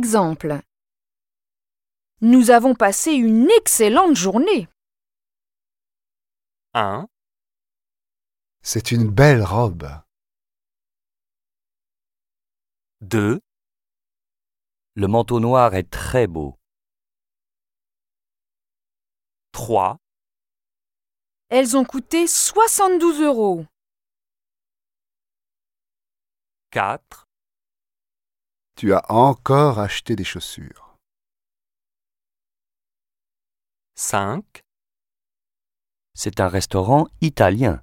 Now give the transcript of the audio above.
Exemple. Nous avons passé une excellente journée. 1, C'est une belle robe. 2, Le manteau noir est très beau. 3, Elles ont coûté 72 euros. 4, Tu as encore acheté des chaussures. 5, C'est un restaurant italien.